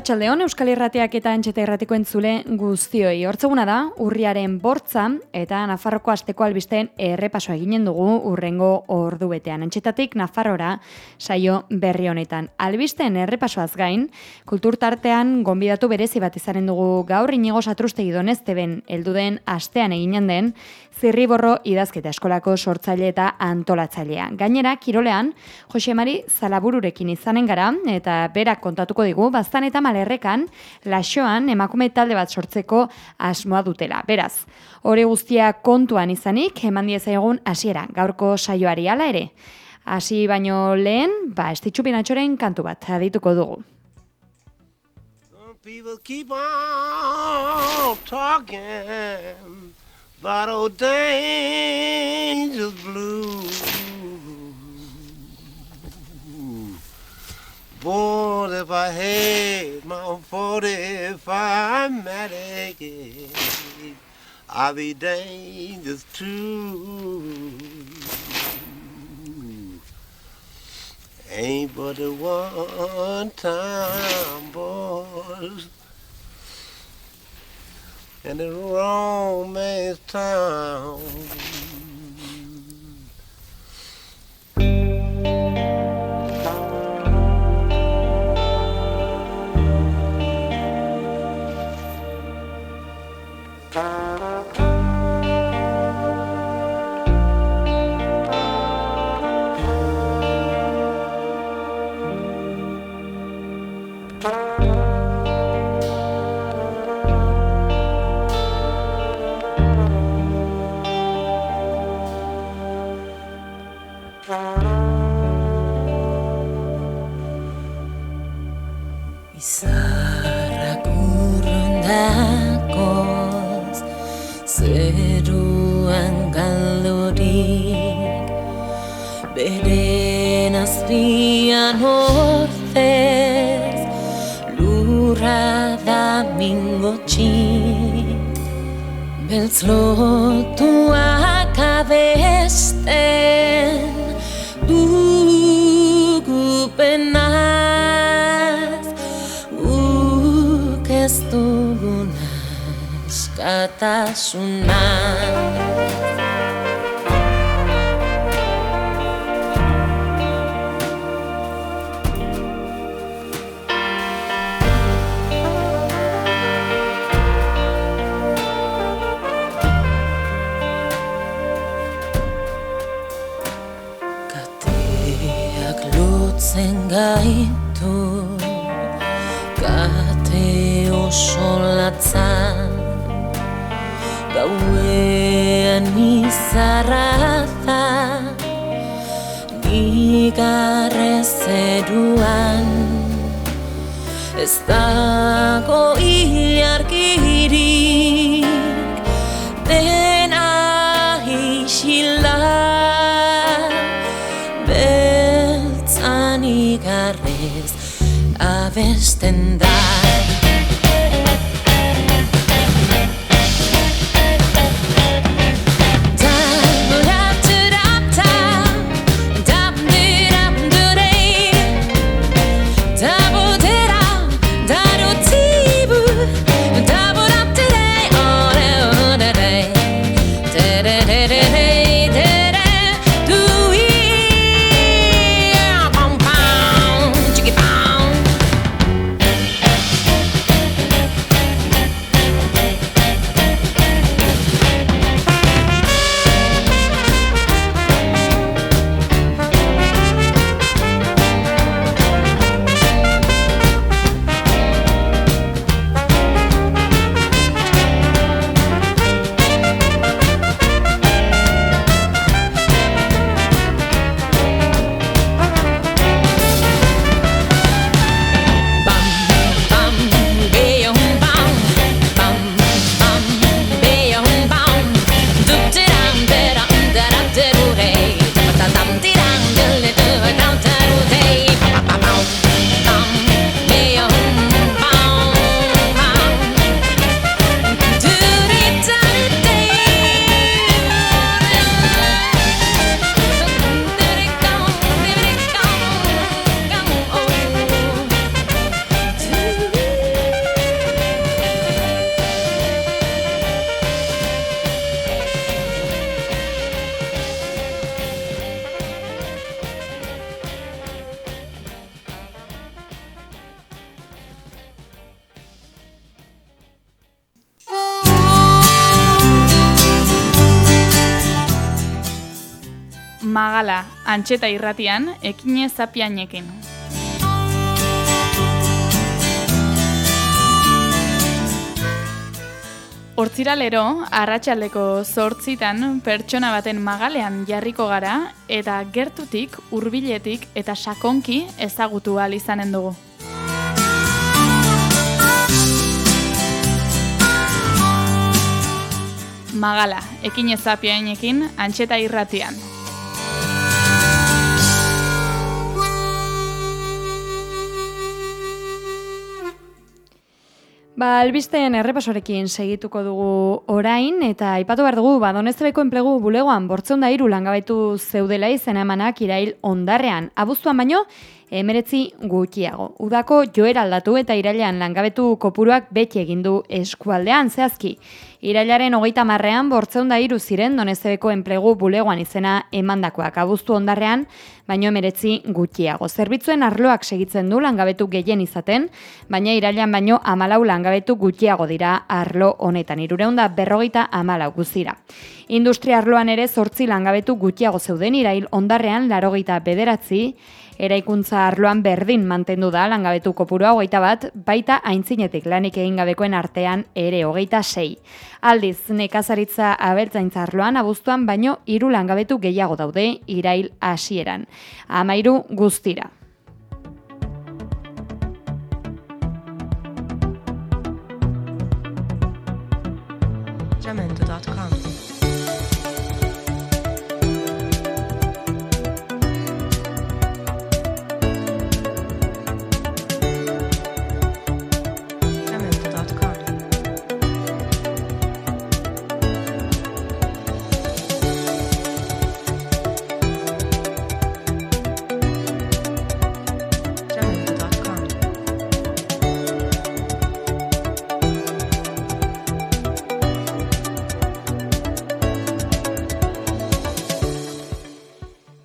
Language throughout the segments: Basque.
Arratxaldeon, Euskal Irratiak eta Antxeta Irratiko entzule guztioi. Hortzeguna da, urriaren bortza eta Nafarroko asteko albisten errepaso eginen dugu urrengo ordu betean. Antxetatik Nafarrora saio berri honetan. Albisten errepasoaz gain, kulturtartean gonbidatu berezi bat izaren dugu gaur inigo satrustegi donezteben elduden astean eginen den, zirriborro idazketa eskolako sortzaile eta antolatzailea. Gainera, kirolean, Jose Mari Zalabururekin izanen gara, eta berak kontatuko digu, baztan eta malerrekan, lasoan emakume talde bat sortzeko asmoa dutela. Beraz, hori guztia kontuan izanik, eman dieza egun hasiera gaurko saioari ala ere. Hasi baino lehen, ba, estitxupin atxoren kantu bat, adituko dugu. People keep on talking But old danger's blue. Boy, if I had my 45 Matic, I'd be dangerous too. Ain't but a one time, boys and the romance town. Lotuak abesten dugu penaz. Guk ez dugunaz katasunaz Ez Antxeta irratian, ekine zapianekin. Hortziralero, arratsaldeko zortzitan pertsona baten magalean jarriko gara eta gertutik, hurbiletik eta sakonki ezagutu izanen dugu. Magala, ekin ezapiainekin, antxeta irratian. Ba, albisteen errepasorekin segituko dugu orain, eta aipatu behar dugu, ba, doneztebeko enplegu bulegoan bortzeunda iru langabetu zeudela izena emanak irail ondarrean. Abuztuan baino, emeretzi gutxiago. Udako joera aldatu eta irailean langabetu kopuruak beti egindu eskualdean, zehazki. Irailaren hogeita marrean, bortzeunda iru ziren donezebeko enplegu bulegoan izena emandakoak abuztu ondarrean, baino emeretzi gutxiago. Zerbitzuen arloak segitzen du langabetu gehien izaten, baina irailean baino amalau langabetu gutxiago dira arlo honetan. Irureunda berrogeita amalau guzira. Industria arloan ere zortzi langabetu gutxiago zeuden irail ondarrean larogeita bederatzi, eraikuntza arloan berdin mantendu da langabetu kopurua hogeita bat, baita aintzinetik lanik egin gabekoen artean ere hogeita sei. Aldiz, nekazaritza abeltzaintza arloan abuztuan baino hiru langabetu gehiago daude irail hasieran. Amairu guztira.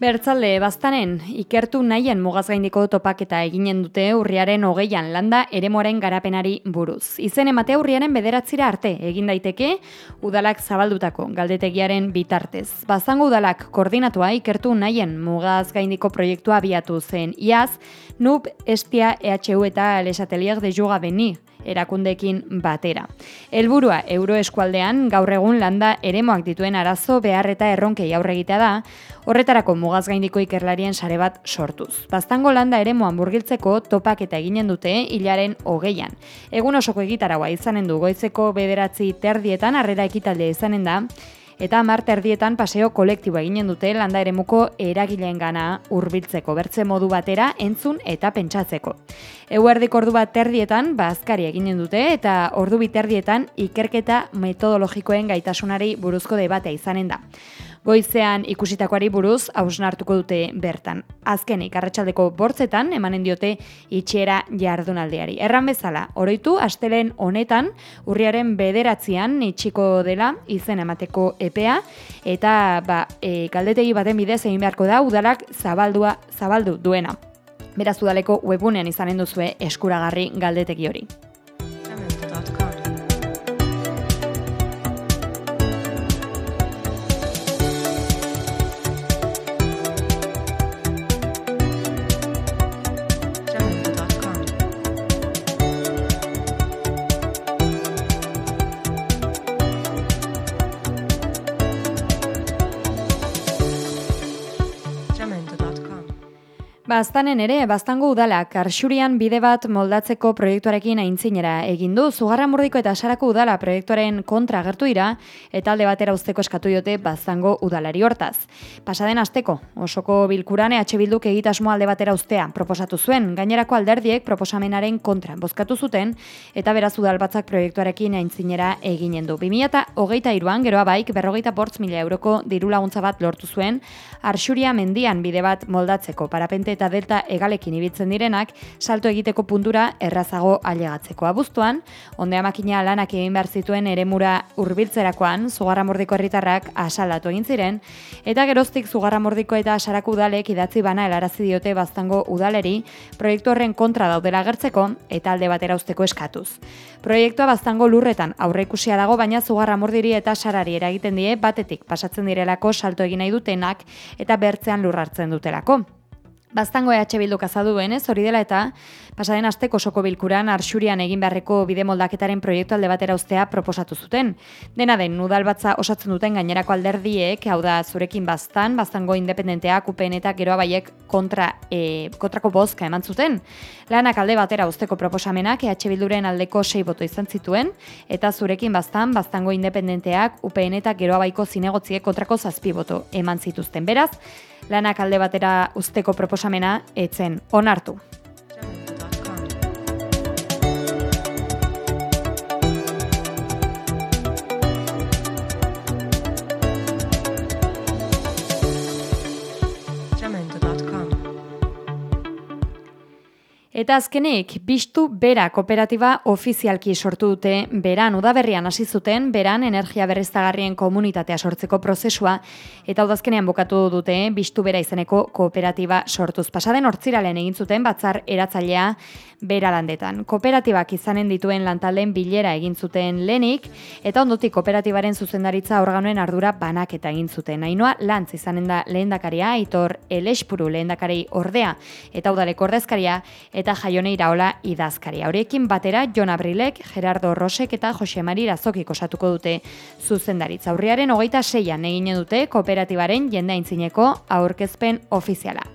Bertzalde, baztanen, ikertu nahien mugazgaindiko topaketa eginen dute urriaren hogeian landa eremoaren garapenari buruz. Izen emate urriaren bederatzira arte egin daiteke udalak zabaldutako galdetegiaren bitartez. Bazango udalak koordinatua ikertu nahien mugazgaindiko proiektua abiatu zen. Iaz, NUB, Estia, EHU eta Lesatelier de Juga Beni erakundekin batera. Helburua euroeskualdean gaur egun landa eremoak dituen arazo behar eta erronkei aurre egitea da, horretarako mugaz gaindiko ikerlarien sare bat sortuz. Baztango landa eremoan burgiltzeko topak eta eginen dute hilaren hogeian. Egun osoko egitaragoa izanen du goizeko bederatzi terdietan harrera ekitalde izanen da, eta hamar terdietan paseo kolektibo eginen dute landa eremuko eragileen gana hurbiltzeko bertze modu batera entzun eta pentsatzeko. Eguerdik ordu bat terdietan bazkari eginen dute eta ordu biterdietan ikerketa metodologikoen gaitasunari buruzko debatea izanen da. Goizean ikusitakoari buruz hausnartuko dute bertan. Azkenik, arratsaldeko bortzetan emanen diote itxera jardunaldiari. Erran bezala, oroitu, astelen honetan, urriaren bederatzean itxiko dela izen emateko epea, eta ba, e, galdetegi baten bidez egin beharko da udalak zabaldua zabaldu duena. Beraz udaleko webunean izanen duzue eskuragarri galdetegi hori. Baztanen ere, baztango udalak arxurian bide bat moldatzeko proiektuarekin aintzinera egin du. Zugarra murdiko eta sarako udala proiektuaren kontra agertu dira eta alde batera usteko eskatu diote baztango udalari hortaz. Pasaden asteko, osoko bilkuran EH Bilduk egitasmo alde batera ustea proposatu zuen, gainerako alderdiek proposamenaren kontra bozkatu zuten eta beraz udalbatzak proiektuarekin aintzinera eginen du. 2008 iruan, geroa baik, berrogeita bortz mila euroko diru laguntza bat lortu zuen, arxuria mendian bide bat moldatzeko parapente eta delta egalekin ibiltzen direnak, salto egiteko puntura errazago ailegatzeko abuztuan, ondea makina lanak egin behar zituen eremura hurbiltzerakoan Zugarramordiko herritarrak asalatu egin ziren, eta geroztik Zugarramordiko eta Sarako udalek idatzi bana helarazi diote baztango udaleri proiektu horren kontra daudela agertzeko eta alde batera usteko eskatuz. Proiektua baztango lurretan aurreikusia dago, baina Zugarramordiri eta Sarari eragiten die batetik pasatzen direlako salto egin nahi dutenak eta bertzean lur hartzen dutelako. Baztango EH Bilduk azadu duenez, hori dela eta pasaden asteko osoko bilkuran arxurian egin beharreko bide moldaketaren proiektu alde batera ustea proposatu zuten. Dena den, nudal batza osatzen duten gainerako alderdiek, hau da zurekin baztan, baztango independenteak, UPN eta gero abaiek kontra, e, kontrako bozka eman zuten. Lanak alde batera usteko proposamenak EH Bilduren aldeko sei boto izan zituen, eta zurekin baztan, baztango independenteak, UPN eta gero abaiko zinegotziek kontrako zazpi boto eman zituzten. Beraz, lanak alde batera usteko proposamena etzen onartu. Eta azkenik, Bistu Bera kooperatiba ofizialki sortu dute beran udaberrian hasi zuten beran energia berriztagarrien komunitatea sortzeko prozesua eta udazkenean bukatu dute Bistu Bera izeneko kooperatiba sortuz. Pasaden hortziralen egin zuten batzar eratzailea bera landetan. Kooperatibak izanen dituen lantalden bilera egin zuten lenik eta ondotik kooperatibaren zuzendaritza organoen ardura banaketa egin zuten. Ainoa lantz izanen da lehendakaria, Aitor Elespuru lehendakari ordea eta udaleko ordezkaria Jaione Iraola idazkaria. Horiekin batera Jon Abrilek, Gerardo Rosek eta Jose Mari Razokik osatuko dute zuzendaritza. Aurriaren hogeita seian egin dute kooperatibaren jende aintzineko aurkezpen ofiziala.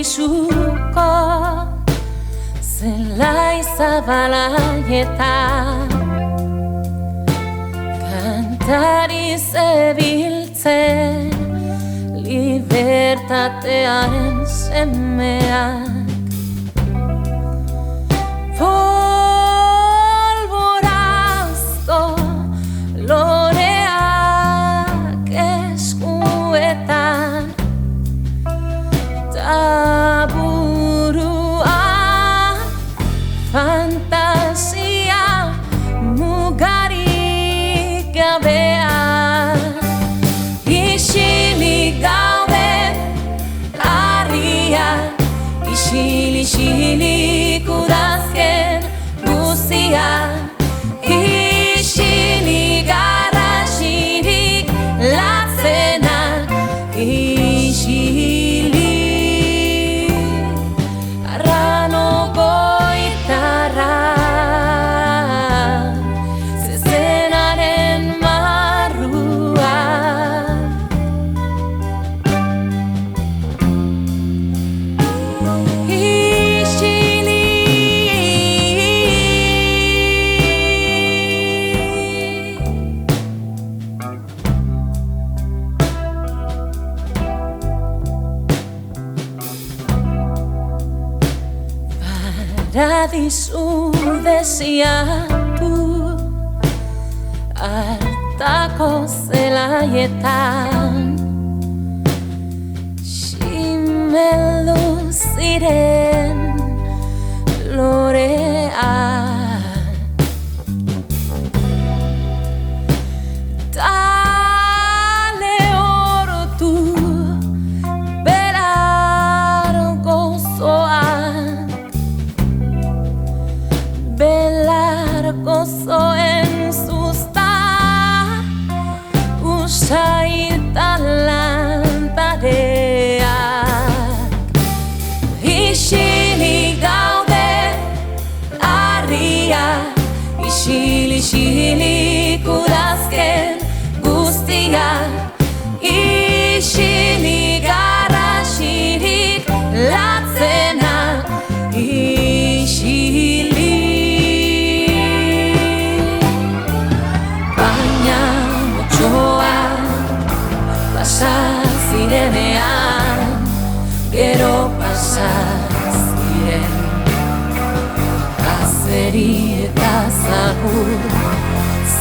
Paradisuko zelai zabalaieta Kantari zebiltzen libertatearen semeak. Polvorazko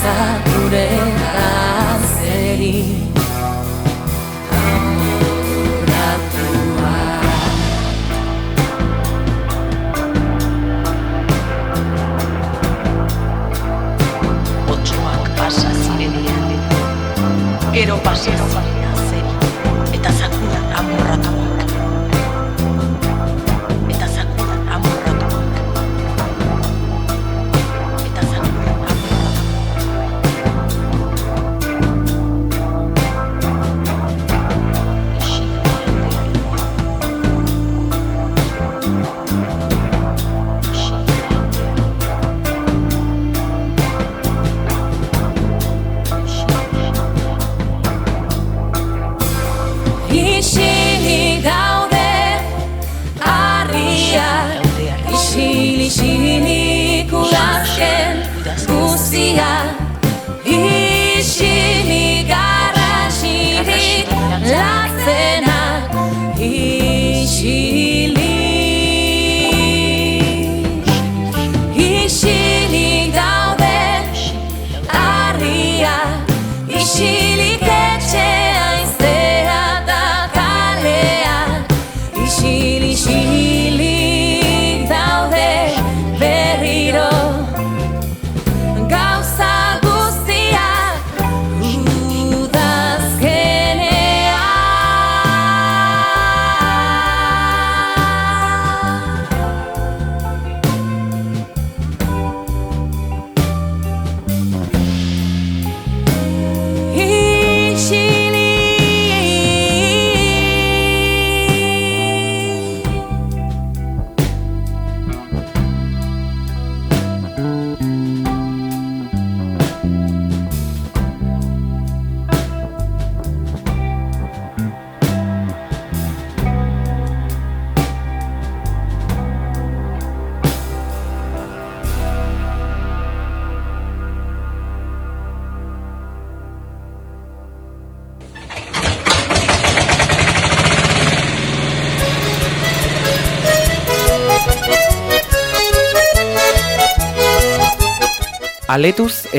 zagure eta azeri amorratua Otsoak pasa zirenean Gero pasa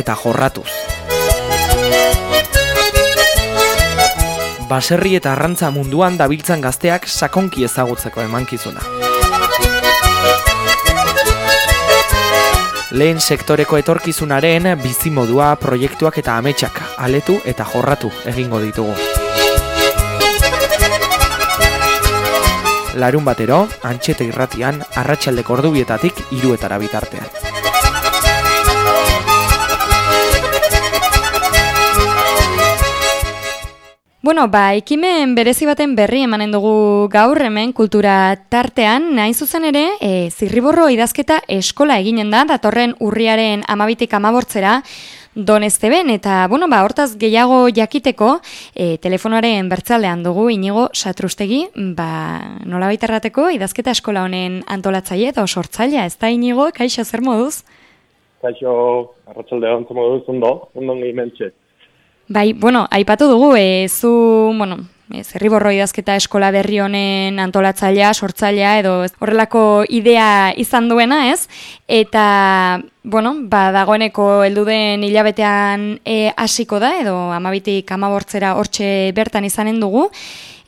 eta jorratuz. Baserri eta arrantza munduan dabiltzan gazteak sakonki ezagutzeko emankizuna. Lehen sektoreko etorkizunaren bizimodua, proiektuak eta ametsak aletu eta jorratu egingo ditugu. Larun batero, antxete irratian, arratsaldeko ordubietatik iruetara bitartean. Bueno, ba, ekimen berezi baten berri emanen dugu gaur hemen kultura tartean, nahi zuzen ere, e, zirriborro idazketa eskola eginen da, datorren urriaren amabitik amabortzera, Don Esteben, eta, bueno, ba, hortaz gehiago jakiteko, e, telefonoaren bertzaldean dugu inigo satrustegi, ba, nola errateko idazketa eskola honen antolatzaile eta sortzailea, ez da inigo, kaixo zer moduz? Kaixo, arratsalde hon moduz, ondo, ondo ngi mentxe. Bai, bueno, aipatu dugu, e, zu, bueno, e, zerriborro idazketa eskola berri honen antolatzailea, sortzailea, edo ez- horrelako idea izan duena, ez? Eta, bueno, ba, dagoeneko helduden hilabetean e, hasiko da, edo amabitik amabortzera hortxe bertan izanen dugu,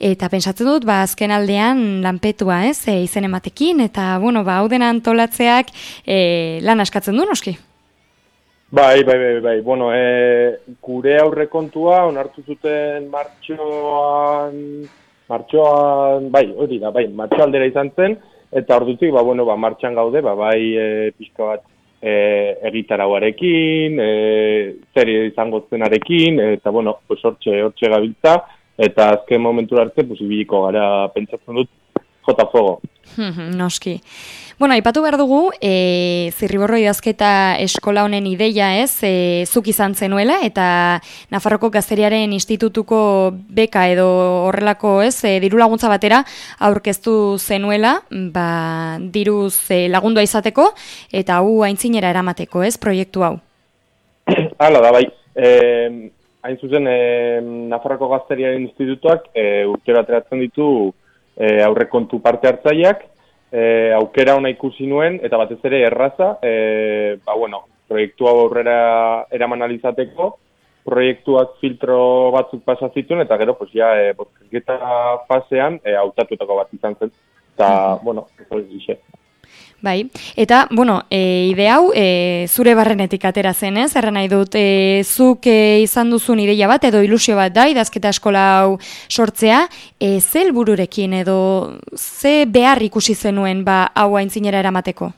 eta pentsatzen dut, ba, azken aldean lanpetua, ez, e, izen ematekin, eta, bueno, ba, hau dena antolatzeak e, lan askatzen du, noski? Bai, bai, bai, bai. Bueno, e, gure aurrekontua onartu zuten martxoan, martxoan, bai, hori da, bai, martxoaldera izan zen, eta ordutik, ba, bueno, ba, martxan gaude, ba, bai, e, pixka bat, e, egitarauarekin, e, zer izango zenarekin, eta, bueno, pues, hortxe, hortxe gabiltza, eta azken momentura arte, pues, ibiliko gara pentsatzen dut, jota fuego. Mhm, Noski. Bueno, aipatu behar dugu, e, zirriborro idazketa eskola honen ideia ez, e, zuk izan zenuela, eta Nafarroko Gazteriaren Institutuko beka edo horrelako ez, e, diru laguntza batera aurkeztu zenuela, ba, diruz e, lagundua izateko, eta hau aintzinera eramateko ez, proiektu hau. Hala da, bai. E, hain zuzen, e, Nafarroko Gazteriaren Institutuak e, urtero ateratzen ditu e, aurrekontu parte hartzaileak, e, aukera ona ikusi nuen, eta batez ere erraza, e, ba, bueno, proiektu hau aurrera eraman alizateko, proiektuak filtro batzuk pasa zituen, eta gero, pues, ja, e, fasean, e, hautatutako bat izan zen. Eta, bueno, eso es dixe. Bai, eta, bueno, e, ide hau, e, zure barrenetik atera zen, ez? Erra nahi dut, e, zuk e, izan duzun ideia bat, edo ilusio bat da, idazketa eskola hau sortzea, e, ze helbururekin edo ze behar ikusi zenuen ba, hau aintzinera eramateko?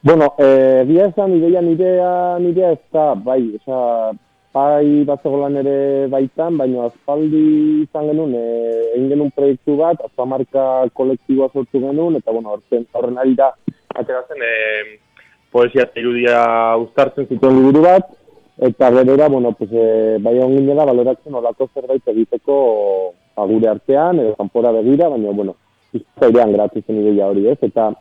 Bueno, eh, egia esan ideia nirea, nirea ez da, bai, oza, bai bat zegoelan ere baitan, baina aspaldi izan genuen, eh, egin genuen proiektu bat, azamarka kolektiboa sortu genuen, eta bueno, horren, horren ari da, ateratzen, eh, poesia eta irudia uztartzen zituen liburu bat, eta berera, bueno, pues, eh, bai egon ginela, baloratzen olako zerbait egiteko agure artean, edo kanpora begira, baina, bueno, izkairean geratu zen ideia hori, ez? Eta,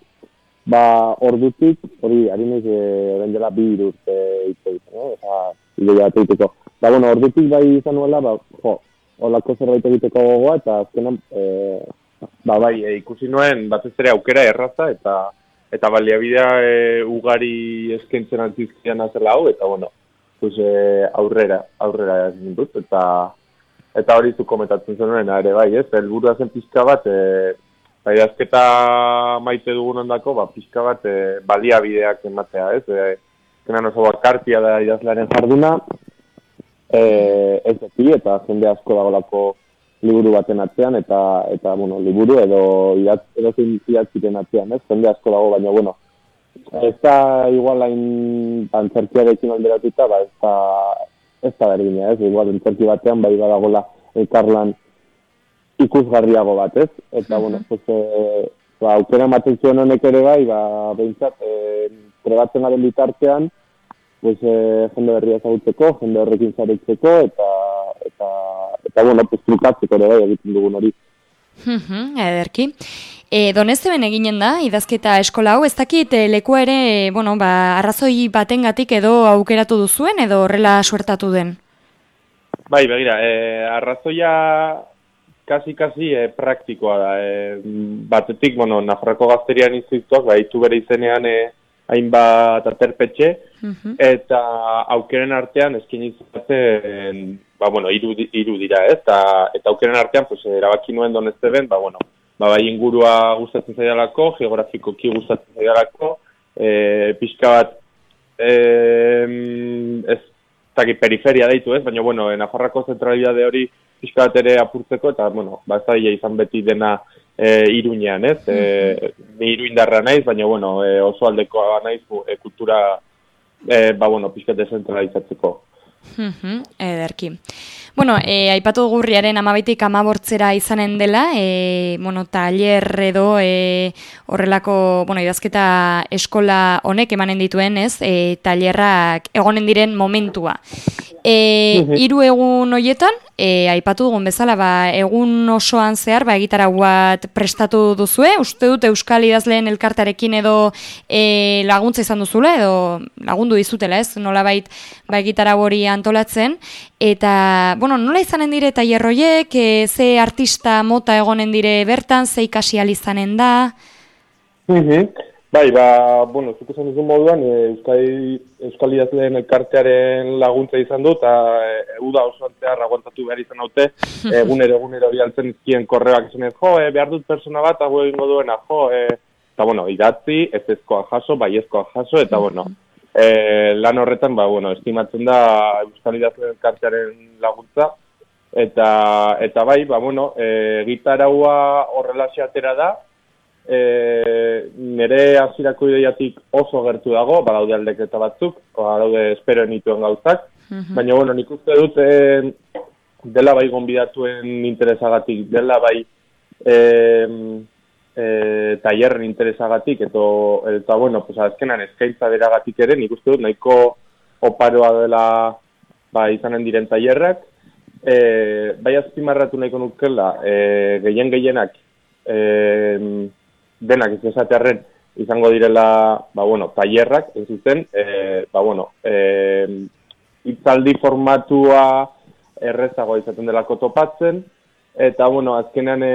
ba, ordutik, hori, ari naiz, eh, orain dela bi hiru urte hitz egiten, eh? Eta, ideia bat egiteko. Ba, bueno, ordutik bai izan nuela, ba, jo, olako zerbait egiteko gogoa, eta azkenan, eh, ba, bai, e, ikusi nuen, batez ere aukera erraza, eta eta baliabidea e, ugari eskaintzen antizkian azela hau, eta bueno, pues, e, aurrera, aurrera egin dut, eta eta hori zu komentatzen zenuen, ere bai, ez, helburua zen pizka bat, e, ba, idazketa maite dugun ondako, ba, pizka bat e, baliabideak ematea, ez, e, azkenan oso bakartia da idazlearen jarduna, e, ez beti, eta jende asko dagolako liburu baten atzean, eta, eta bueno, liburu edo zein idatziren atzean, ez? Jende asko dago, baina, bueno, ez da igual hain antzerkiarekin alderatuta, ba, ez da, ez da berdina, ez? Igual antzerki batean, bai badagola elkarlan ikusgarriago bat, ez? Eta, bueno, pues, e, ba, aukera ematen zuen honek ere bai, ba, behintzat, e, trebatzen garen bitartean, pues, e, jende berria ezagutzeko, jende horrekin zaretzeko, eta, eta, eta bueno, pues, trukatzeko ere bai egiten dugun hori. Mhm, Ederki. E, Donezeben eginen da, idazketa eskola hau, ez dakit e, lekua ere, e, bueno, ba, arrazoi batengatik edo aukeratu duzuen, edo horrela suertatu den? Bai, begira, e, arrazoia kasi-kasi e, praktikoa da. E, batetik, bueno, Nafarroko gazterian institutuak, ba, itu bere izenean e, hainbat aterpetxe, Mhm. eta aukeren artean eskin izaten, ba, bueno, iru, iru dira, ez? Eta, eta aukeren artean, pues, erabaki nuen donezteben, ba, bueno, ba, bai ingurua gustatzen zaidalako, geografikoki gustatzen zaidalako, e, pixka bat, e, ez zaki periferia deitu, ez? Baina, bueno, Nafarrako zentralidade hori pixka bat ere apurtzeko, eta, bueno, ba, ez da izan beti dena e, iruñean, ez? E, ni iruindarra naiz, baina, bueno, e, oso aldekoa naiz e, kultura, e, ba, bueno, pixka dezentralizatzeko. Mhm, Ederki. Bueno, e, aipatu gurriaren amabaitik amabortzera izanen dela, e, bueno, taller edo e, horrelako, bueno, idazketa eskola honek emanen dituen, ez, e, tailerrak egonen diren momentua. E, hiru egun hoietan, e, aipatu dugun bezala, ba, egun osoan zehar, ba, egitarau bat prestatu duzue, uste dut Euskal Idazleen elkartarekin edo e, laguntza izan duzula, edo lagundu dizutela, ez, nolabait, ba, egitarau hori antolatzen, eta, bueno, nola izanen dire tailer horiek, e, ze artista mota egonen dire bertan, ze ikasi izanen da, Mhm. Bai, ba, bueno, zuk esan duzun moduan, e, Euskal, Euskal Idazleen elkartearen laguntza izan du, eta e, uda oso zehar aguantatu behar izan haute, egunero, egunero bialtzen izkien korreoak esan jo, e, behar dut persona bat, hau egingo duena, jo, e, eta, bueno, idatzi, ez ezkoa jaso, bai ezkoa jaso, eta, bueno, e, lan horretan, ba, bueno, estimatzen da Euskal Idazleen elkartearen laguntza, eta, eta bai, ba, bueno, e, gitaraua horrela atera da, e, nire hasierako ideiatik oso gertu dago, badaude aldeketa batzuk, badaude espero nituen gauzak, baina bueno, nik uste dut e, dela bai gonbidatuen interesagatik, dela bai e, e, tailerren interesagatik, eto, eta bueno, pues, azkenan eskaintza beragatik ere, nik uste dut nahiko oparoa dela ba, izanen diren tailerrak, e, bai azpimarratu nahiko nukela, e, gehien gehienak e, denak ez esatearren izango direla, ba, bueno, tailerrak, ez zuzen, e, ba, bueno, e, itzaldi formatua errezagoa izaten delako topatzen, eta, bueno, azkenean e,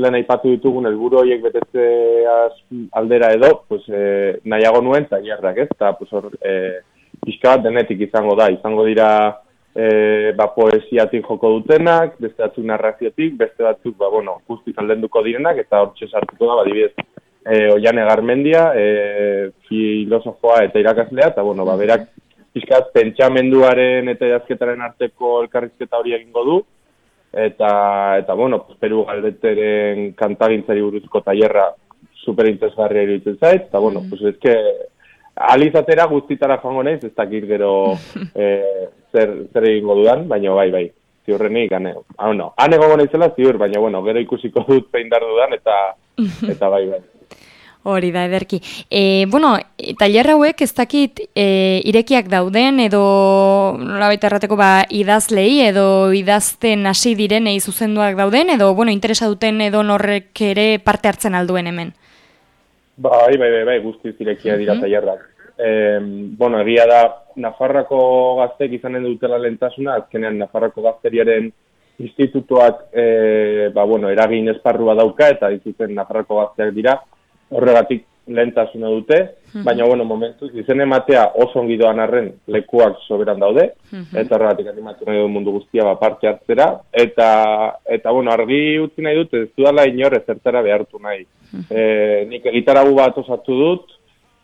lehen aipatu ditugun helburu horiek betetzeaz aldera edo, pues, e, nahiago nuen tailerrak, ez? Eta, pues, hor, e, pixka denetik izango da, izango dira e, ba, poesiatik joko dutenak, beste batzuk narraziotik, beste batzuk, ba, bueno, guztiz aldenduko direnak, eta hortxe sartuko da, badibidez, e, Oiane Garmendia, e, filosofoa eta irakaslea, eta, bueno, ba, berak, pixkat, pentsamenduaren eta idazketaren arteko elkarrizketa hori egingo du, eta, eta bueno, pues, Peru galdeteren kantagintzari buruzko tailerra superinteresgarria iruditzen zait, eta, bueno, pues, ez que, alizatera guztitara joango naiz, ez dakit gero e, zer, zer egingo dudan, baina bai, bai, ziurrenik, ane, hau no, han egongo naizela ziur, baina bueno, gero ikusiko dut zein dar dudan, eta, eta bai, bai. Hori da, ederki. E, bueno, tailer hauek ez dakit e, irekiak dauden edo nolabait errateko ba, idazlei edo idazten hasi direnei zuzenduak dauden edo bueno, interesa duten edo norrek ere parte hartzen alduen hemen. Bai, bai, bai, bai, guztiz irekia dira Mhm. tailerrak. E, bueno, egia da, Nafarrako gaztek izanen dutela lentasuna, azkenean Nafarrako gazteriaren institutuak, e, ba, bueno, eragin esparrua dauka, eta dituten Nafarrako gazteak dira, horregatik lehentasuna dute, baina, bueno, momentuz, izen ematea oso ongi doan arren lekuak soberan daude, eta horregatik animatu nahi dut mundu guztia ba, parte hartzera, eta, eta bueno, argi utzi nahi dut, ez dudala inor ezertara behartu nahi. E, nik egitaragu bat osatu dut,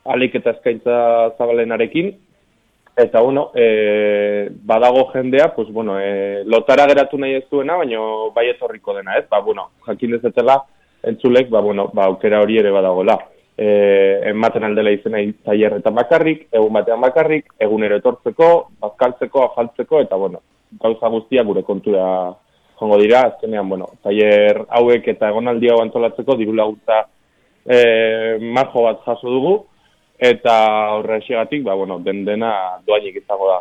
alik eta eskaintza zabalenarekin, eta bueno, e, badago jendea, pues bueno, e, lotara geratu nahi ez duena, baina bai etorriko dena, ez? Ba, bueno, jakin dezetela, entzulek, ba, bueno, ba, aukera hori ere badagola. E, ematen aldela izena tailerretan bakarrik, egun batean bakarrik, egunero etortzeko, bazkaltzeko, afaltzeko, eta bueno, gauza guztia gure kontura jongo dira, azkenean, bueno, tailer hauek eta egonaldi hau antolatzeko diru laguntza e, marjo bat jaso dugu, eta horrexegatik, ba, bueno, den dena doainik izango da.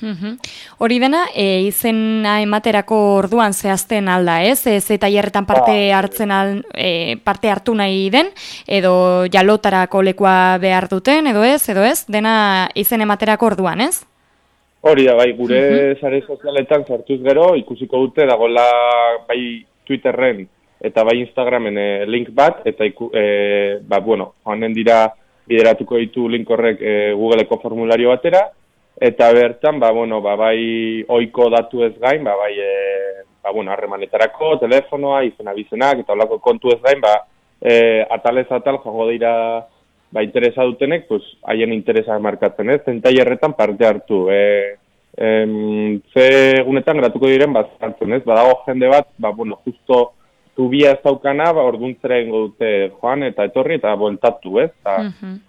Mhm. Hori dena, e, izena ematerako orduan zehazten alda, ez? Ez eta hierretan parte hartzen al, e, parte hartu nahi den, edo jalotarako lekua behar duten, edo ez, edo ez? Dena izen ematerako orduan, ez? Hori da, bai, gure sare sozialetan sartuz gero, ikusiko dute dagoela bai Twitterren eta bai Instagramen e, link bat, eta iku, e, ba, bueno, joanen dira bideratuko ditu link horrek e, Googleeko formulario batera, eta bertan, ba, bueno, ba, bai oiko datu ez gain, ba, bai, e, ba, bueno, harremanetarako, telefonoa, izena bizenak, eta olako kontu ez gain, ba, e, atalez atal joango dira ba, interesa dutenek, pues, haien interesa markatzen ez, zen tailerretan parte hartu. E, em, ze egunetan gratuko diren bazartzen ez, badago jende bat, ba, bueno, justo tubia ez daukana, ba, orduntzera egingo dute joan eta etorri eta bueltatu ez, eta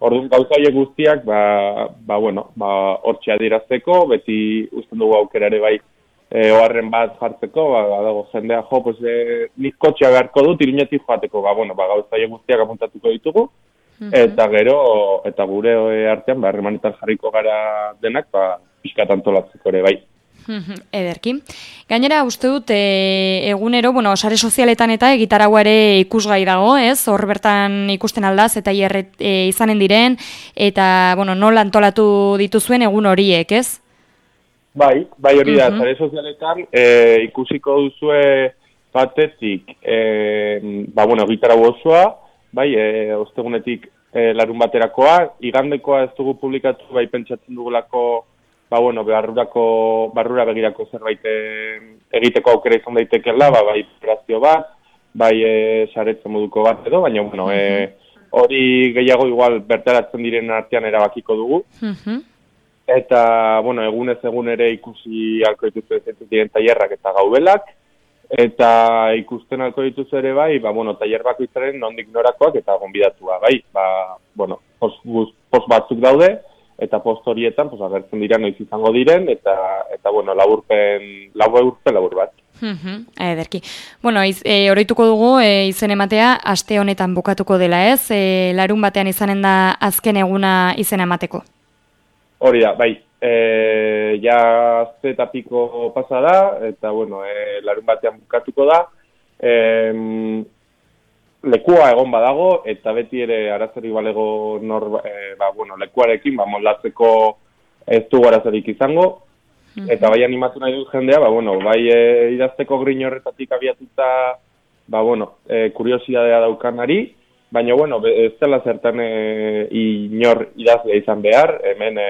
Orduan gauza guztiak, ba, ba bueno, ba, hortxe adirazteko, beti usten dugu aukera ere bai e, oharren bat jartzeko, ba, badago jendea jo, pues, e, nik kotxea beharko dut, iruñetik joateko, ba, bueno, ba, gauza guztiak apuntatuko ditugu, eta gero, eta gure e, artean, ba, harremanetan jarriko gara denak, ba, pixkat antolatzeko ere bai. Ederki. Gainera, uste dut, e, egunero, bueno, sare sozialetan eta egitaragua ere ikusgai dago, ez? Hor bertan ikusten aldaz eta hierret e, izanen diren, eta, bueno, nola antolatu dituzuen egun horiek, ez? Bai, bai hori da, sare sozialetan e, ikusiko duzue batetik, e, ba, bueno, gitara osoa, bai, e, ostegunetik e, larun baterakoa, igandekoa ez dugu publikatu, bai, pentsatzen dugulako, ba, bueno, barrurako, barrura begirako zerbait e, egiteko aukera izan daitekeela, ba, bai, operazio bat, bai, e, saretze moduko bat edo, baina, bueno, e, hori gehiago igual bertaratzen diren artean erabakiko dugu, eta, bueno, egunez egun ere ikusi alko dituzu ez diren tailerrak eta gaubelak, eta ikusten alko dituzu ere bai, ba, bueno, tailer bakoitzaren nondik norakoak eta gonbidatua, bai, ba, bueno, post, post batzuk daude, eta post horietan, pues, agertzen dira noiz izango diren, eta, eta bueno, laburpen, laburpen labur bat. Mhm, Ederki. Bueno, iz, e, oroituko dugu e, izen ematea aste honetan bukatuko dela, ez? E, larun batean izanen da azken eguna izena emateko. Hori da, bai. E, ja azte eta piko pasa da, eta bueno, e, larun batean bukatuko da. E, lekua egon badago, eta beti ere arazorik balego nor, e, ba, bueno, lekuarekin, ba, moldatzeko ez du arazorik izango, Eta bai animatu nahi dut jendea, ba, bueno, bai e, idazteko grin horretatik abiatuta, ba, bueno, e, kuriosidadea daukanari, baina, bueno, ez dela zertan e, inor idazlea izan behar, hemen e,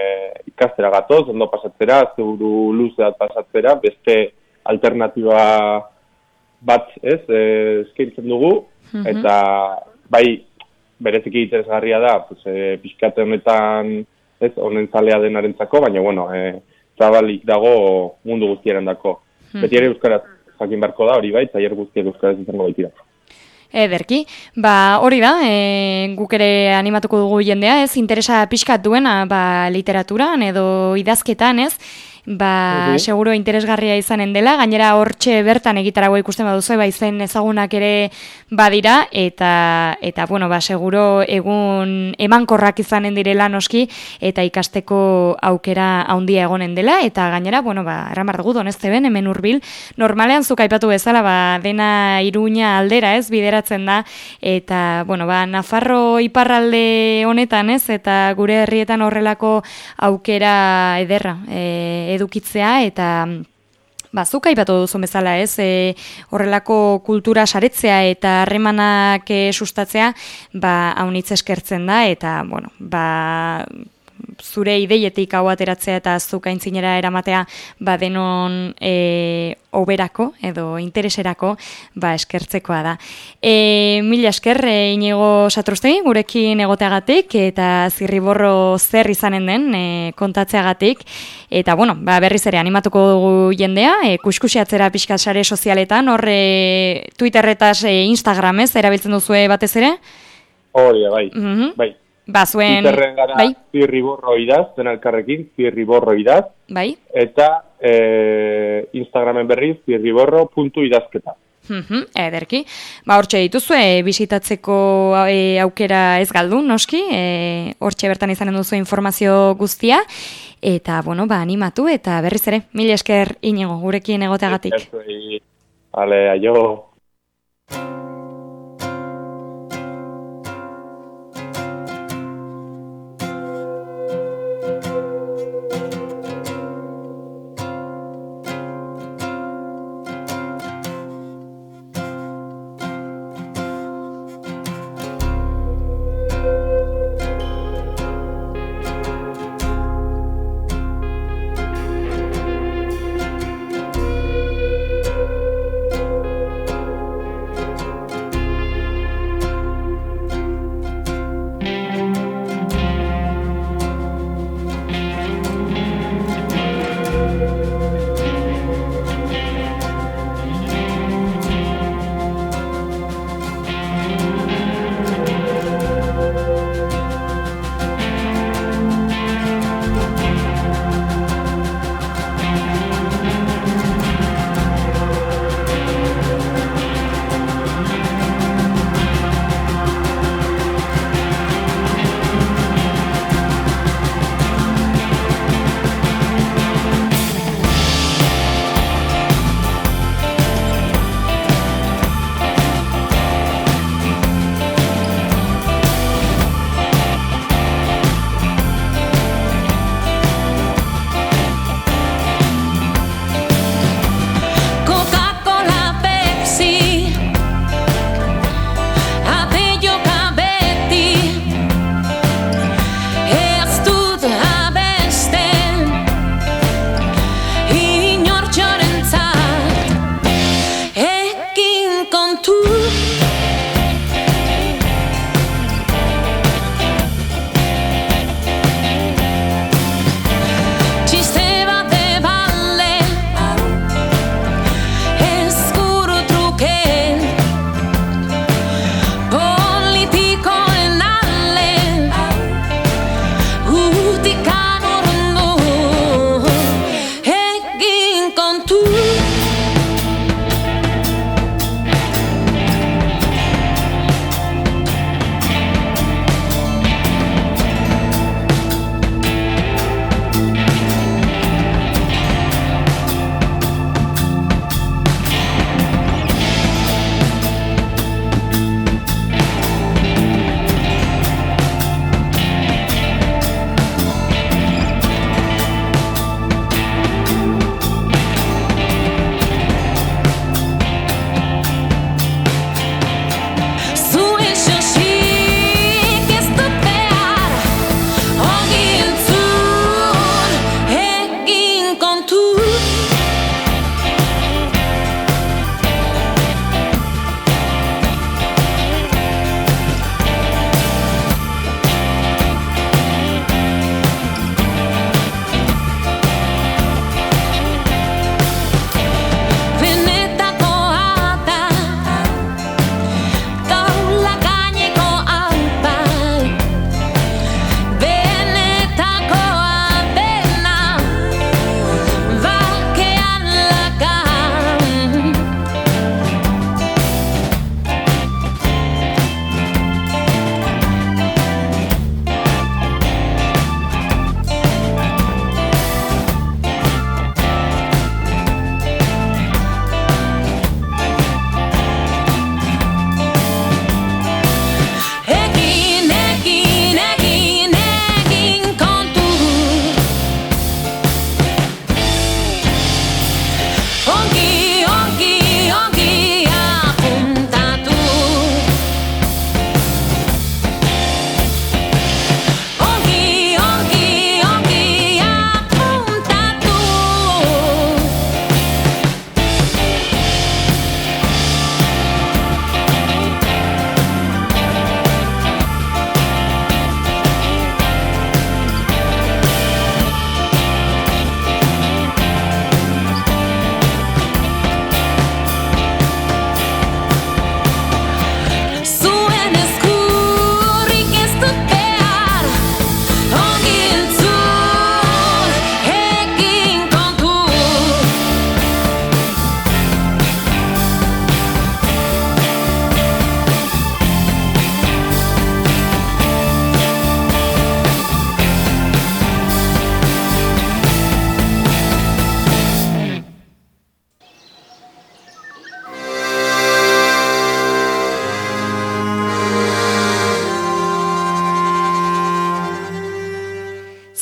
ikastera gatoz, ondo pasatzera, zeburu luze bat pasatzera, beste alternatiba bat, ez, e, eskaintzen dugu, eta bai, bereziki interesgarria da, pues, e, pixkate honetan, ez, honen zalea denarentzako, baina, bueno, e, zabalik dago mundu guztiaren dako. Beti ere euskaraz jakin beharko da, hori bai, tailer guztiak euskaraz izango baitira. Ederki, ba hori da, e, guk ere animatuko dugu jendea, ez, interesa pixkat duena, ba, literaturan edo idazketan, ez, ba, Mhm. seguro interesgarria izanen dela, gainera hortxe bertan egitaragoa ikusten baduzu, ba, izen ezagunak ere badira, eta, eta bueno, ba, seguro egun emankorrak izanen direla noski, eta ikasteko aukera handia egonen dela, eta gainera, bueno, ba, erran behar dugu, donezte ben, hemen urbil, normalean zuk aipatu bezala, ba, dena iruña aldera, ez, bideratzen da, eta, bueno, ba, Nafarro iparralde honetan, ez, eta gure herrietan horrelako aukera ederra e, edukitzea, eta Ba, zuk aipatu duzu bezala, ez? E, horrelako kultura saretzea eta harremanak e, sustatzea, ba, haunitz eskertzen da, eta, bueno, ba, zure ideietik hau ateratzea eta zuk aintzinera eramatea ba denon e, oberako edo intereserako ba eskertzekoa da. E, mila esker e, inigo satrustegi gurekin egoteagatik eta zirriborro zer izanen den e, kontatzeagatik eta bueno, ba, berriz ere animatuko dugu jendea, e, kuskusiatzera pixka sare sozialetan, hor e, Twitterretaz e, Instagramez erabiltzen duzue batez ere? Hori bai. Mhm. Bai. Ba, zuen... Twitterren gara Bai, zirriborro idaz, den elkarrekin, zirriborro idaz, bai. eta e, Instagramen berriz, zirriborro.idazketa. Mhm, ederki. Ba, hortxe dituzue, bisitatzeko e, aukera ez galdu, noski, e, hortxe bertan izanen duzu informazio guztia, eta, bueno, ba, animatu, eta berriz ere, mil esker inigo, gurekin egoteagatik. Zuei, Ale, aio.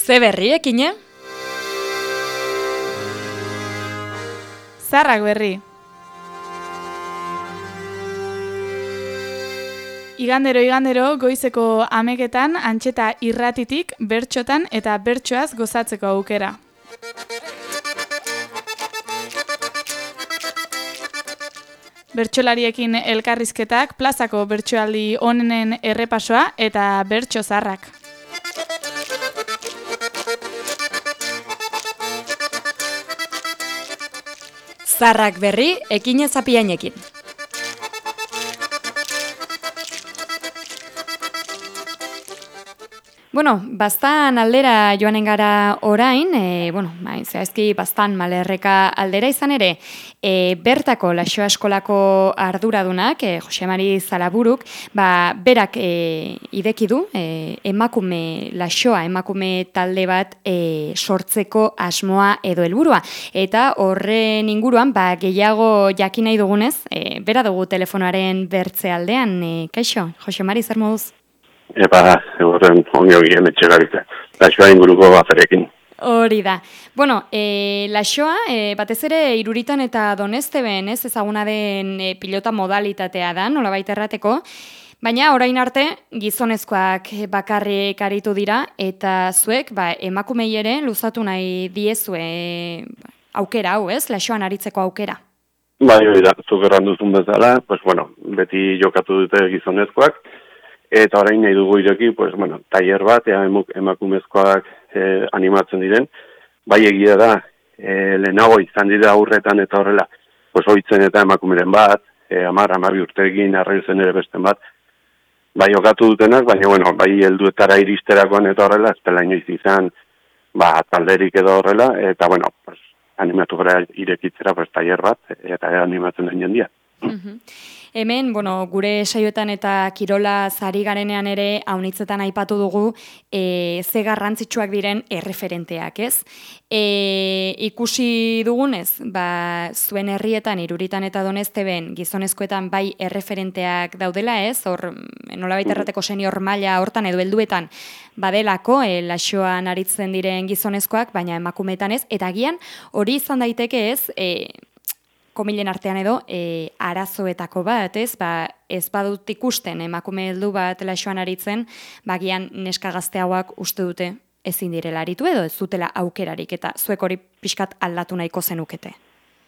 Ze berri, ekine? Zarrak berri. Igandero, igandero, goizeko ameketan, antxeta irratitik, bertxotan eta bertsoaz gozatzeko aukera. Bertsolariekin elkarrizketak, plazako bertsoaldi onenen errepasoa eta bertso zarrak. Zarrak berri, ekine zapiainekin. Bueno, bastan aldera joanen gara orain, e, bueno, bain, zehazki bastan malerreka aldera izan ere, e, bertako laxoa eskolako arduradunak, e, Jose Mari Zalaburuk, ba, berak e, ideki du, e, emakume laxoa, emakume talde bat e, sortzeko asmoa edo helburua. Eta horren inguruan, ba, gehiago jakin nahi dugunez, e, bera dugu telefonoaren bertze aldean, e, kaixo, Jose Mari, zer moduz? Epa, horren ongi ongi emetxe garitza. Laixoa inguruko bazarekin. Hori da. Bueno, e, laxoa, e, batez ere iruritan eta donesteben, ez ezaguna den e, pilota modalitatea da, nola errateko, baina orain arte gizonezkoak bakarrik aritu dira, eta zuek, ba, emakumei ere luzatu nahi diezue e, aukera hau, ez, laxoan aritzeko aukera. Bai, hori da, zuk erran duzun bezala, pues bueno, beti jokatu dute gizonezkoak, eta orain nahi dugu ireki, pues, bueno, tailer bat, ea emakumezkoak eh, animatzen diren, bai egia da, eh, lehenago izan dira aurretan eta horrela, pues, oitzen eta emakumeren bat, eh, amar, amabi urtegin, arraizen ere besten bat, bai jokatu dutenak, baina, bueno, bai helduetara iristerakoan eta horrela, ez dela inoiz izan, ba, talderik edo horrela, eta, bueno, pues, animatu gara irekitzera, pues, tailer bat, eta animatzen den jendia. Hemen, bueno, gure saioetan eta kirola zari garenean ere haunitzetan aipatu dugu e, ze garrantzitsuak diren erreferenteak, ez? E, ikusi dugunez, ba, zuen herrietan, iruritan eta donezteben, gizonezkoetan bai erreferenteak daudela, ez? Hor, nolabait errateko senior maila hortan edo helduetan badelako, e, laxoan aritzen diren gizonezkoak, baina emakumeetan ez, eta agian hori izan daiteke ez, e, komilen artean edo e, arazoetako bat, ez? Ba, ez badut ikusten emakume heldu bat laixoan aritzen, bagian neska gazte hauak uste dute ezin direla aritu edo ez dutela aukerarik eta zuek hori pixkat aldatu nahiko zenukete.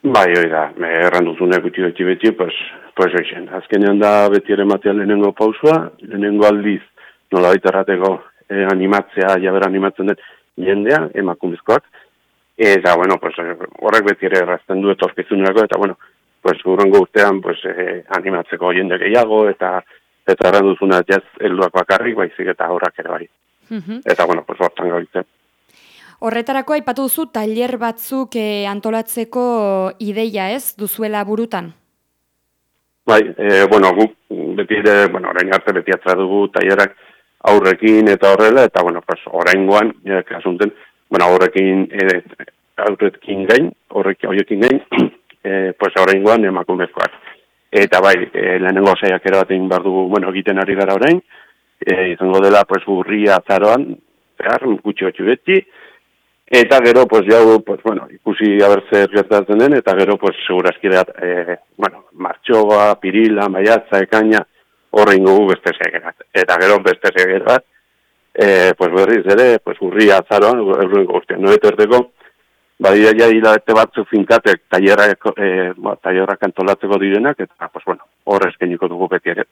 Bai, hori da, erran duzunek beti beti beti, pues, pues oixen. Azkenean da beti ere matea lehenengo pausua, lehenengo aldiz nola baita errateko eh, animatzea, jaber animatzen den jendea, emakumezkoak, eta, bueno, pues, eh, horrek beti ere errazten du etorkizunerako, eta, bueno, pues, urrengo urtean, pues, eh, animatzeko jende gehiago, eta eta erran duzuna jaz helduak bakarrik, baizik eta horrak ere bai. Mhm. Eta, bueno, pues, hortan gabitzen. Horretarako aipatu duzu tailer batzuk eh, antolatzeko ideia, ez? Duzuela burutan. Bai, e, bueno, guk beti ere, bueno, orain arte beti atza dugu tailerak aurrekin eta horrela, eta, bueno, pues, oraingoan, e, kasunten, bueno, aurrekin, e, aurrekin gain, horrek, horrekin gain, e, pues, oraingoan emakumezkoak. Eta bai, e, lehenengo saiakera bat egin behar dugu, bueno, egiten ari gara orain, e, izango dela, pues, urria azaroan, zehar, gutxi gutxi beti, Eta gero, pues, jau, pues, bueno, ikusi haber zer gertatzen den, eta gero, pues, segurazki da, e, bueno, martxoa, pirila, maiatza, ekaina, horrein gugu beste segerat. Eta gero, beste segerat, e, pues, berriz ere, pues, urria azaroan, eurren guztian, no eterteko, badira ja hilabete batzu finkatek tailerrak e, ba, tailerrak antolatzeko direnak, eta, pues, bueno, hor eskeniko dugu beti ere.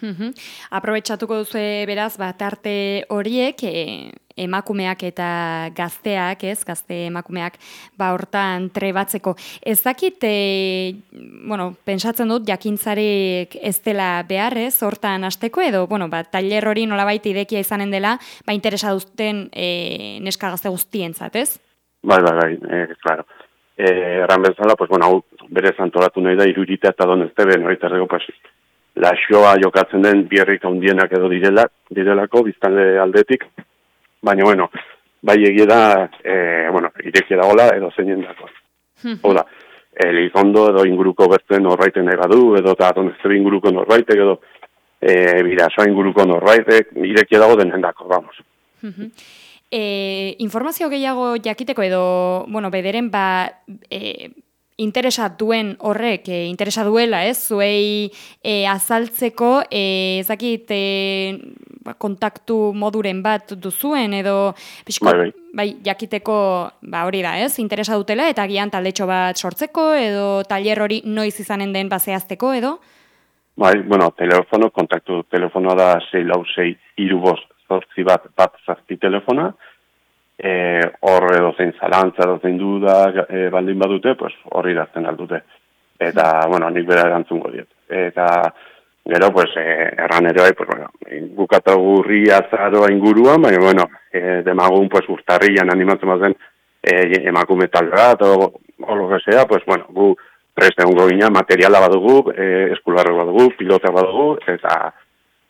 Mhm. Aprobetxatuko duzu beraz, ba, tarte horiek, e, emakumeak eta gazteak, ez, gazte emakumeak, ba, hortan trebatzeko. Ez dakit, e, bueno, pensatzen dut, jakintzarek ez dela behar, ez, hortan hasteko edo, bueno, ba, tailer hori nolabait idekia izanen dela, ba, interesa duzten e, neska gazte guztientzat, ez? Bai, bai, bai, eh, claro. Eh, erran bezala, pues, bueno, hau berez antolatu nahi da, irurita eta donezte ben, hori terrego, pues, laxoa jokatzen den bierrik handienak edo direla, direlako, biztanle aldetik, baina, bueno, bai egie da, e, bueno, irekia da hola, edo zeinen dako. Hola, Elizondo edo inguruko bertzen norbaiten nahi badu, edo eta donezte inguruko norbaitek, edo e, birasoa inguruko norbaitek, irekia dago denen dako, vamos. E, informazio gehiago jakiteko edo, bueno, bederen ba, e, interesa duen horrek, e, interesa duela, ez, zuei e, azaltzeko, e, ezakit, e, ba, kontaktu moduren bat duzuen, edo, pixko, Bai, bai. bai, jakiteko, ba, hori da, ez, interesa dutela, eta gian taldetxo bat sortzeko, edo taller hori noiz izanen den bazeazteko, edo? Bai, bueno, telefono, kontaktu telefonoa da 6 lau 6 iru bost zortzi bat bat zazpi telefona, e, hor edo zein zalantza, edo zein duda e, baldin badute, pues horri dazten aldute. Eta, bueno, nik bera erantzungo diet. Eta, gero, pues, e, erran ere bai, pues, bueno, bukata gurria zaroa inguruan, baina, bueno, e, demagun, pues, urtarrian animatzen bazen e, emakume talde bat, o, o lo que sea, pues, bueno, gu preste egongo gina, materiala badugu, e, eskularra badugu, pilota badugu, eta,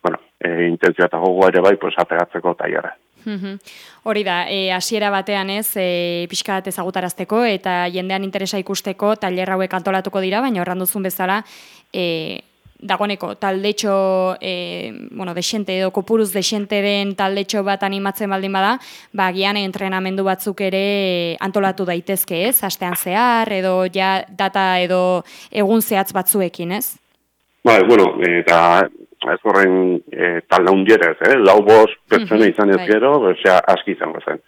bueno, e, intentzioa eta gogoa ere bai, pues, apegatzeko taiara. Mhm. Hori da, e, hasiera batean ez, e, pixka bat ezagutarazteko eta jendean interesa ikusteko tailer hauek antolatuko dira, baina horran duzun bezala, e, dagoneko taldetxo, e, bueno, desente edo kopuruz desente den taldetxo bat animatzen baldin bada, ba, gian entrenamendu batzuk ere antolatu daitezke ez, astean zehar, edo ja data edo egun zehatz batzuekin ez? Bai, bueno, eta ez horren e, talde hundierez, eh? lau bost pertsona Mhm, izan ez bai. gero, osea, aski izango zen.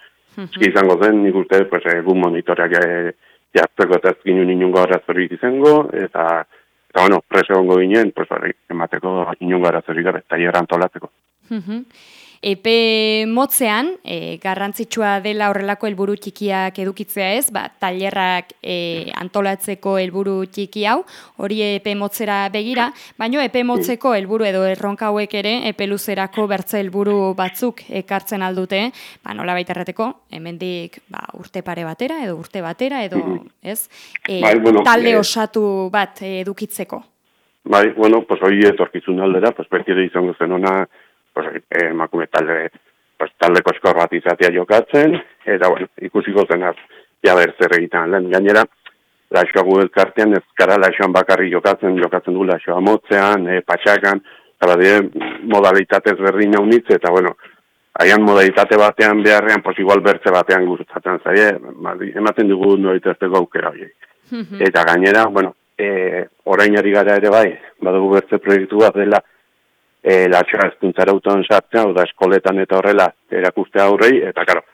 Aski izango zen, nik uste, pues, egun monitoreak e, jartzeko eta ez ginen inungo arazorik izango, eta, eta bueno, preso egongo ginen, pues, emateko inungo arazorik gabe, tailer antolatzeko. Epe motzean, e, garrantzitsua dela horrelako helburu txikiak edukitzea ez, ba, tailerrak e, antolatzeko helburu txiki hau, hori epe motzera begira, baino epe motzeko helburu edo erronka hauek ere epe luzerako bertze helburu batzuk ekartzen aldute, ba, nola baita errateko, hemendik ba, urte pare batera edo urte batera edo, ez, e, Bai, bueno, talde eh, osatu bat edukitzeko. Bai, bueno, pues hori etorkizun aldera, pues beti izango zen ona, pues emakume talde, pues taldeko eskor bat izatea jokatzen, eta bueno, ikusiko zenaz, ja ber zer egiten lehen. Gainera, laixoa gu elkartean ez gara laixoan bakarri jokatzen, jokatzen du laixoa motzean, e, patxakan, eta badire modalitatez berdin haunitze, eta bueno, haian modalitate batean beharrean, pues igual bertze batean gustatzen zaie, ba, ematen dugu noitezteko aukera horiek. Eta gainera, bueno, e, orain ari gara ere bai, badugu bertze proiektu bat dela, e, latxoa ezkuntzara auton sartzea, oda eskoletan eta horrela erakustea aurrei, eta karo,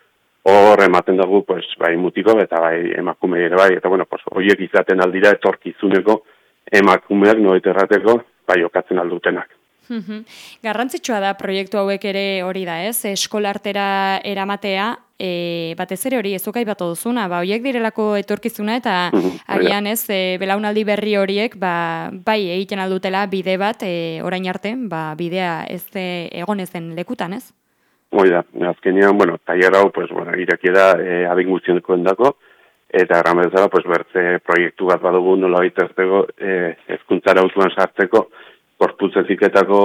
hor ematen dugu, pues, bai mutiko eta bai emakume ere bai, eta bueno, pues, horiek izaten aldira etorkizuneko emakumeak noet errateko, bai okatzen aldutenak. Garrantzitsua da proiektu hauek ere hori da, ez? Eskolartera eramatea, e, batez ere hori ezukai bat duzuna, ba, horiek direlako etorkizuna eta agian ez, e, belaunaldi berri horiek, ba, bai egiten aldutela bide bat, e, orain arte, ba, bidea ez de, egon ezen lekutan, ez? Hoi da, azkenean, bueno, tailer hau, pues, bueno, ireki da, e, adin guztieneko endako, eta erran bezala, pues, bertze proiektu bat badugu nola baitezteko, e, ezkuntzara sartzeko, korputz eziketako,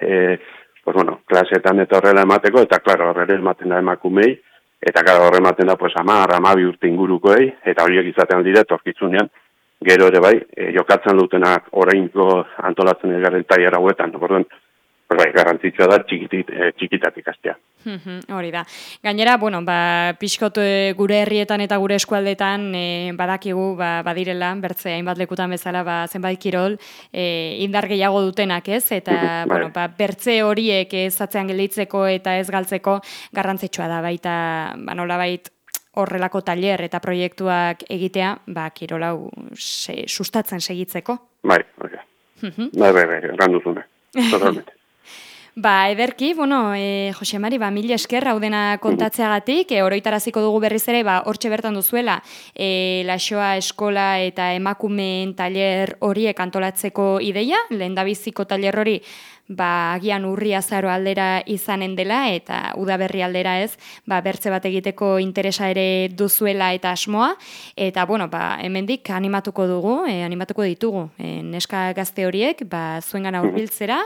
e, pues, bueno, klasetan eta horrela emateko, eta, klaro, horrela ematen da emakumei, eta, klaro, horre ematen da, pues, ama, amabi urte ingurukoei, eta horiek izaten dira, etorkizunean, gero ere bai, e, jokatzen dutenak orainko antolatzen garen tailer hauetan, orduan, bai, garrantzitsua da txikitit, e, txikitatik hastea. Mhm, Hori da. Gainera, bueno, ba, pixkot e, gure herrietan eta gure eskualdetan e, badakigu ba, badirela, bertze hainbat lekutan bezala, ba, zenbait kirol, e, indar gehiago dutenak ez, eta bai. bueno, ba, bertze horiek ez atzean gelditzeko eta ez galtzeko garrantzitsua da baita, ba, nolabait, horrelako tailer eta proiektuak egitea, ba, kirolau se, sustatzen segitzeko. Bai, hori da. Mhm. Bai, bai, bai, erran duzune. Totalmente. Ba, ederki, bueno, e, Jose Mari, ba, mil esker hau dena kontatzeagatik, e, oroitaraziko dugu berriz ere, ba, hortxe bertan duzuela, e, laxoa eskola eta emakumeen tailer horiek antolatzeko ideia, lehen biziko tailer hori, ba, agian urri azaro aldera izanen dela, eta udaberri aldera ez, ba, bertze bat egiteko interesa ere duzuela eta asmoa, eta, bueno, ba, hemendik animatuko dugu, e, animatuko ditugu, e, neska gazte horiek, ba, zuengana hurbiltzera,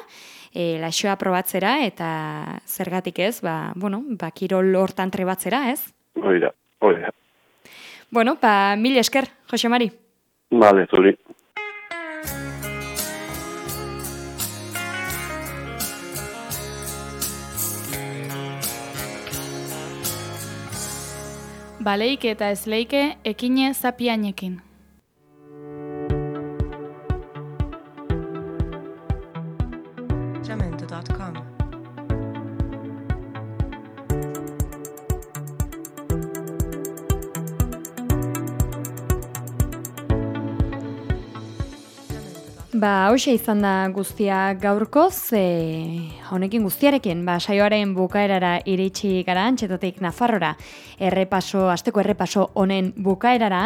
e, laixoa probatzera eta zergatik ez, ba, bueno, ba, kirol hortan trebatzera, ez? Hori da, hori da. Bueno, ba, mil esker, Jose Mari. Bale, zuri. baleike eta esleike ekine zapiainekin. Ba, hause izan da guztia gaurkoz, e, honekin guztiarekin, ba, saioaren bukaerara iritsi gara, antxetatik Nafarrora, errepaso, asteko errepaso honen bukaerara,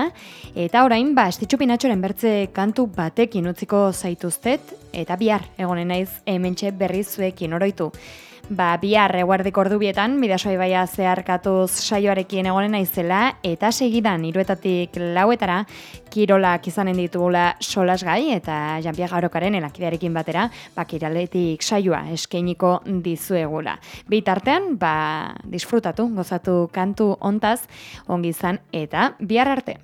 eta orain, ba, estitxu pinatxoren bertze kantu batekin utziko zaituztet, eta bihar, egonen naiz, hementxe berriz zuekin oroitu. Ba, bihar eguardik ordubietan, bidasoa ibaia zeharkatuz saioarekin egonen naizela, eta segidan, iruetatik lauetara, kirolak izanen ditugula solasgai, eta Jean-Pierre Garokaren elakidearekin batera, ba, kiraletik saioa eskainiko dizuegula. Bitartean, ba, disfrutatu, gozatu kantu ontaz, ongi izan, eta bihar arte.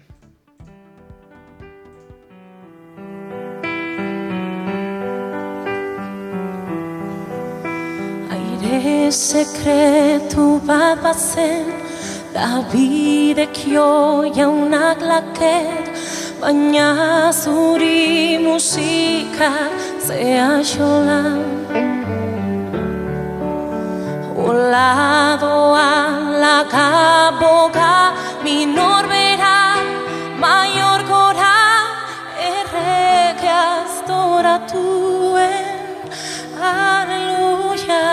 Sekretu bat bazen Davidek jo jaunak laket Baina zuri musika zea xola Ola doa lakaboga minor bera Maior gora erreke astoratuen Aleluya,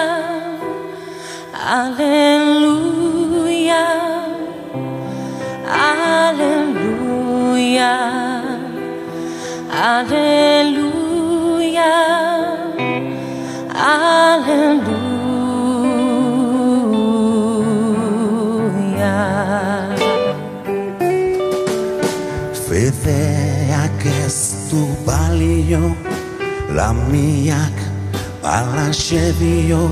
aleluya, aleluya, aleluya, aleluya. Fedeak ez du balio, lamiak alaxe dio,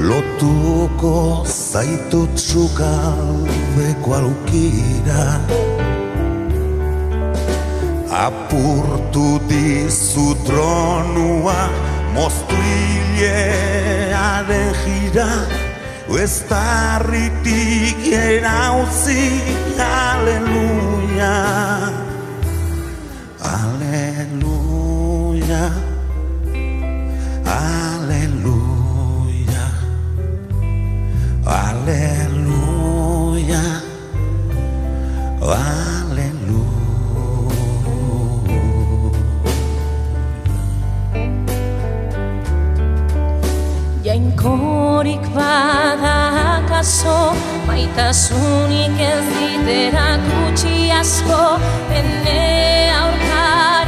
lotuko zaitut zugaldeko alukira. Apurtu dizu tronua, moztu hilearen jira, ez tarritik erauzi, aleluia, aleluia, aleluia, Jainkorik bada akaso Maitasunik ez diterak gutxi asko Ene aurkariak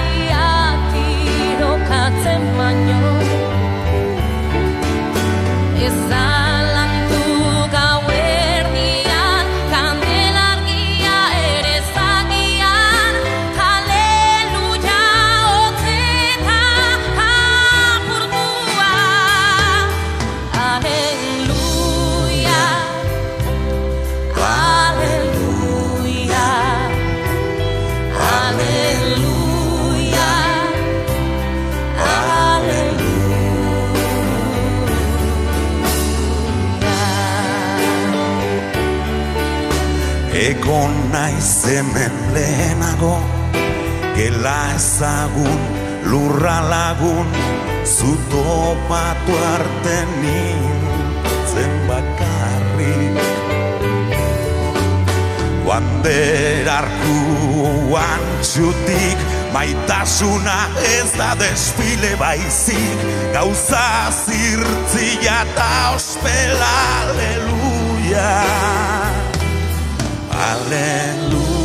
Egon naiz hemen lehenago Gela ezagun, lurra lagun Zutopatu arte nintzen bakarri. Banderarku antxutik Maitasuna ez da desfile baizik. Gauza zirtzia eta ospela Aleluia Aleluia